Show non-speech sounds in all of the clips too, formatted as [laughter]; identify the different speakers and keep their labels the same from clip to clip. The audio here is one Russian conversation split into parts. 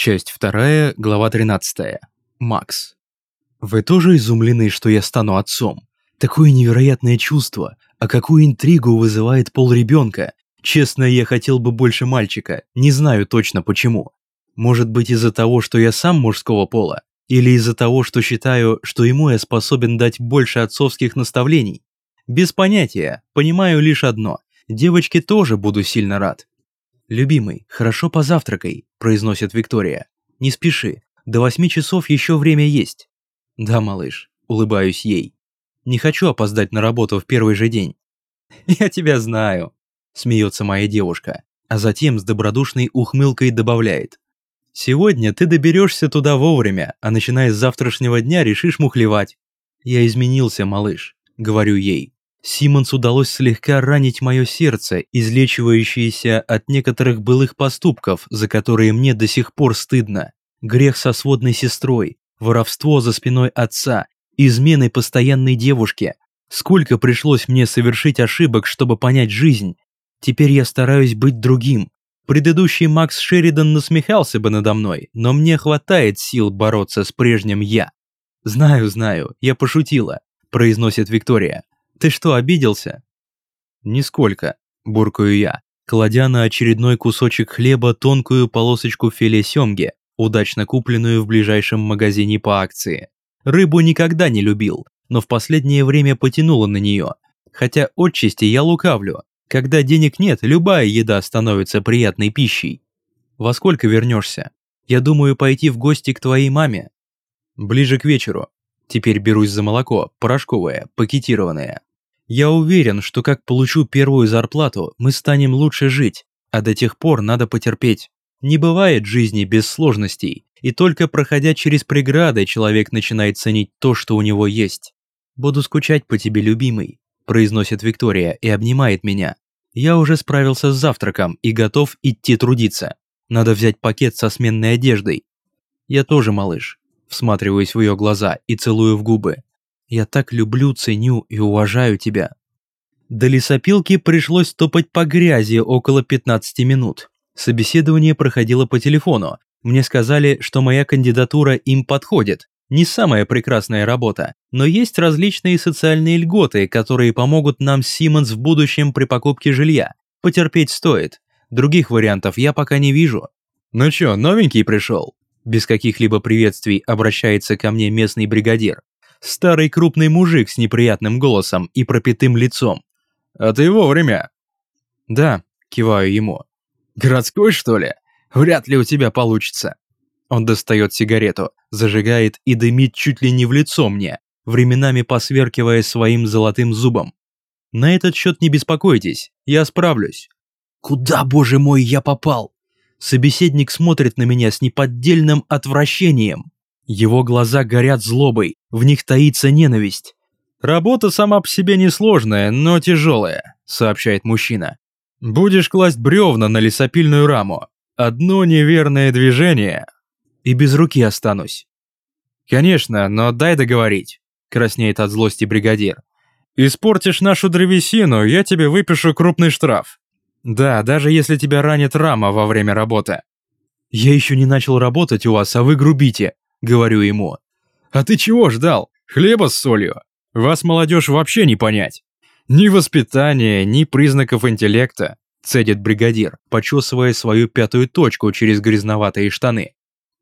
Speaker 1: Часть 2, глава 13. Макс. Вы тоже изумлены, что я стану отцом? Такое невероятное чувство. А какую интригу вызывает пол ребенка? Честно, я хотел бы больше мальчика. Не знаю точно почему. Может быть из-за того, что я сам мужского пола? Или из-за того, что считаю, что ему я способен дать больше отцовских наставлений? Без понятия. Понимаю лишь одно. Девочке тоже буду сильно рад. «Любимый, хорошо позавтракай», – произносит Виктория. «Не спеши, до восьми часов еще время есть». «Да, малыш», – улыбаюсь ей. «Не хочу опоздать на работу в первый же день». [laughs] «Я тебя знаю», – смеется моя девушка, а затем с добродушной ухмылкой добавляет. «Сегодня ты доберешься туда вовремя, а начиная с завтрашнего дня решишь мухлевать». «Я изменился, малыш», – говорю ей. Симмонс удалось слегка ранить мое сердце, излечивающееся от некоторых былых поступков, за которые мне до сих пор стыдно. Грех со сводной сестрой, воровство за спиной отца, измены постоянной девушке. Сколько пришлось мне совершить ошибок, чтобы понять жизнь. Теперь я стараюсь быть другим. Предыдущий Макс Шеридан насмехался бы надо мной, но мне хватает сил бороться с прежним «я». «Знаю, знаю, я пошутила», – произносит Виктория. Ты что, обиделся?» «Нисколько», – буркаю я, кладя на очередной кусочек хлеба тонкую полосочку филе семги, удачно купленную в ближайшем магазине по акции. Рыбу никогда не любил, но в последнее время потянуло на нее. Хотя отчасти я лукавлю. Когда денег нет, любая еда становится приятной пищей. Во сколько вернешься? Я думаю пойти в гости к твоей маме. Ближе к вечеру. Теперь берусь за молоко, порошковое, пакетированное. Я уверен, что как получу первую зарплату, мы станем лучше жить, а до тех пор надо потерпеть. Не бывает жизни без сложностей, и только проходя через преграды, человек начинает ценить то, что у него есть. «Буду скучать по тебе, любимый», – произносит Виктория и обнимает меня. Я уже справился с завтраком и готов идти трудиться. Надо взять пакет со сменной одеждой. Я тоже малыш. Всматриваюсь в ее глаза и целую в губы. Я так люблю, ценю и уважаю тебя». До лесопилки пришлось топать по грязи около 15 минут. Собеседование проходило по телефону. Мне сказали, что моя кандидатура им подходит. Не самая прекрасная работа, но есть различные социальные льготы, которые помогут нам Симмонс в будущем при покупке жилья. Потерпеть стоит. Других вариантов я пока не вижу. «Ну чё, новенький пришел?» Без каких-либо приветствий обращается ко мне местный бригадир старый крупный мужик с неприятным голосом и пропитым лицом. «А ты вовремя?» «Да», – киваю ему. «Городской, что ли? Вряд ли у тебя получится». Он достает сигарету, зажигает и дымит чуть ли не в лицо мне, временами посверкивая своим золотым зубом. На этот счет не беспокойтесь, я справлюсь. Куда, боже мой, я попал? Собеседник смотрит на меня с неподдельным отвращением. Его глаза горят злобой, в них таится ненависть. «Работа сама по себе несложная, но тяжелая», – сообщает мужчина. «Будешь класть бревна на лесопильную раму. Одно неверное движение, и без руки останусь». «Конечно, но дай договорить», – краснеет от злости бригадир. «Испортишь нашу древесину, я тебе выпишу крупный штраф. Да, даже если тебя ранит рама во время работы». «Я еще не начал работать у вас, а вы грубите», говорю ему. «А ты чего ждал? Хлеба с солью? Вас, молодежь, вообще не понять. Ни воспитания, ни признаков интеллекта», цедит бригадир, почесывая свою пятую точку через грязноватые штаны.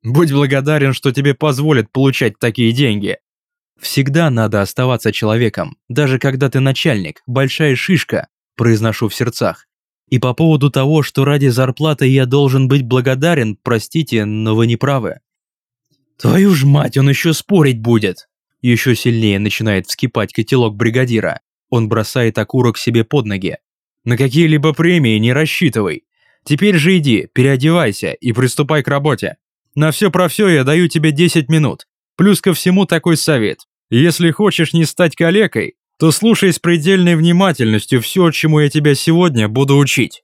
Speaker 1: «Будь благодарен, что тебе позволят получать такие деньги». «Всегда надо оставаться человеком, даже когда ты начальник, большая шишка», произношу в сердцах. И по поводу того, что ради зарплаты я должен быть благодарен, простите, но вы не правы. «Твою ж мать, он еще спорить будет!» Еще сильнее начинает вскипать котелок бригадира. Он бросает окурок себе под ноги. «На какие-либо премии не рассчитывай. Теперь же иди, переодевайся и приступай к работе. На все про все я даю тебе 10 минут. Плюс ко всему такой совет. Если хочешь не стать калекой, то слушай с предельной внимательностью все, чему я тебя сегодня буду учить».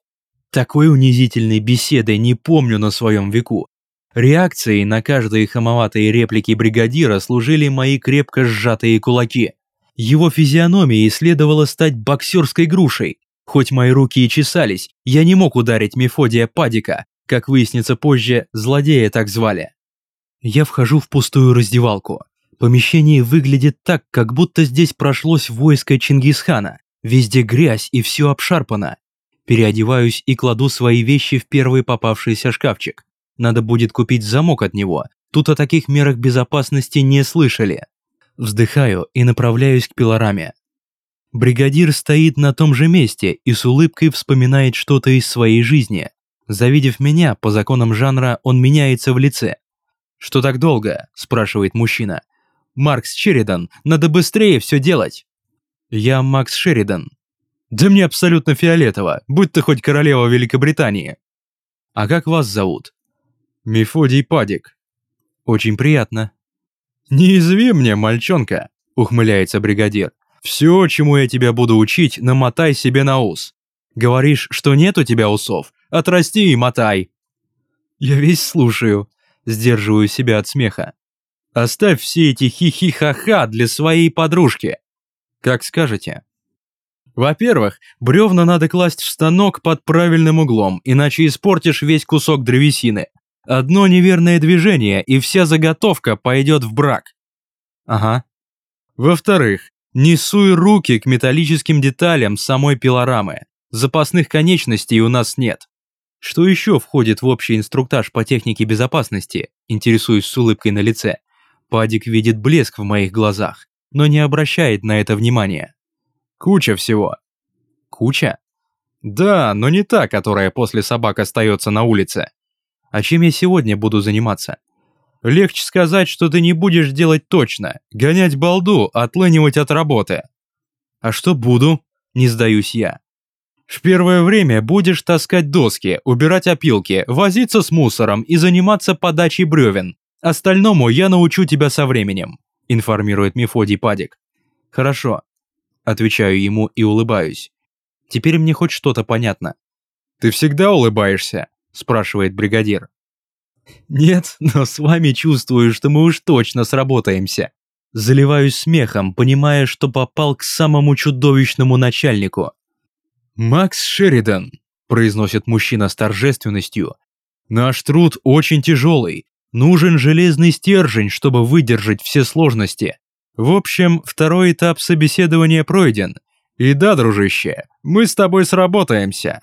Speaker 1: Такой унизительной беседы не помню на своем веку. Реакцией на каждые хамоватые реплики бригадира служили мои крепко сжатые кулаки. Его физиономии следовало стать боксерской грушей. Хоть мои руки и чесались, я не мог ударить Мефодия Падика, Как выяснится позже, злодея так звали. Я вхожу в пустую раздевалку. Помещение выглядит так, как будто здесь прошлось войско Чингисхана. Везде грязь и все обшарпано. Переодеваюсь и кладу свои вещи в первый попавшийся шкафчик. Надо будет купить замок от него. Тут о таких мерах безопасности не слышали. Вздыхаю и направляюсь к пилораме. Бригадир стоит на том же месте и с улыбкой вспоминает что-то из своей жизни. Завидев меня, по законам жанра, он меняется в лице. «Что так долго?» – спрашивает мужчина. «Маркс Шеридан, надо быстрее все делать!» «Я Макс Шеридан». «Да мне абсолютно фиолетово, будь ты хоть королева Великобритании». «А как вас зовут?» «Мефодий Падик». «Очень приятно». «Не изви мне, мальчонка», – ухмыляется бригадир. «Все, чему я тебя буду учить, намотай себе на ус. Говоришь, что нет у тебя усов? Отрасти и мотай». Я весь слушаю, сдерживаю себя от смеха. Оставь все эти хи-хи-ха-ха для своей подружки. Как скажете. Во-первых, бревна надо класть в станок под правильным углом, иначе испортишь весь кусок древесины. Одно неверное движение, и вся заготовка пойдет в брак. Ага. Во-вторых, не суй руки к металлическим деталям самой пилорамы. Запасных конечностей у нас нет. Что еще входит в общий инструктаж по технике безопасности? Интересуюсь с улыбкой на лице. Падик видит блеск в моих глазах, но не обращает на это внимания. Куча всего. Куча? Да, но не та, которая после собак остается на улице. А чем я сегодня буду заниматься? Легче сказать, что ты не будешь делать точно, гонять балду, отлынивать от работы. А что буду? Не сдаюсь я. В первое время будешь таскать доски, убирать опилки, возиться с мусором и заниматься подачей бревен. Остальному я научу тебя со временем, информирует Мефодий Падик. Хорошо. Отвечаю ему и улыбаюсь. Теперь мне хоть что-то понятно. Ты всегда улыбаешься? Спрашивает бригадир. Нет, но с вами чувствую, что мы уж точно сработаемся. Заливаюсь смехом, понимая, что попал к самому чудовищному начальнику. «Макс Шеридан», – произносит мужчина с торжественностью, – «наш труд очень тяжелый, нужен железный стержень, чтобы выдержать все сложности. В общем, второй этап собеседования пройден. И да, дружище, мы с тобой сработаемся».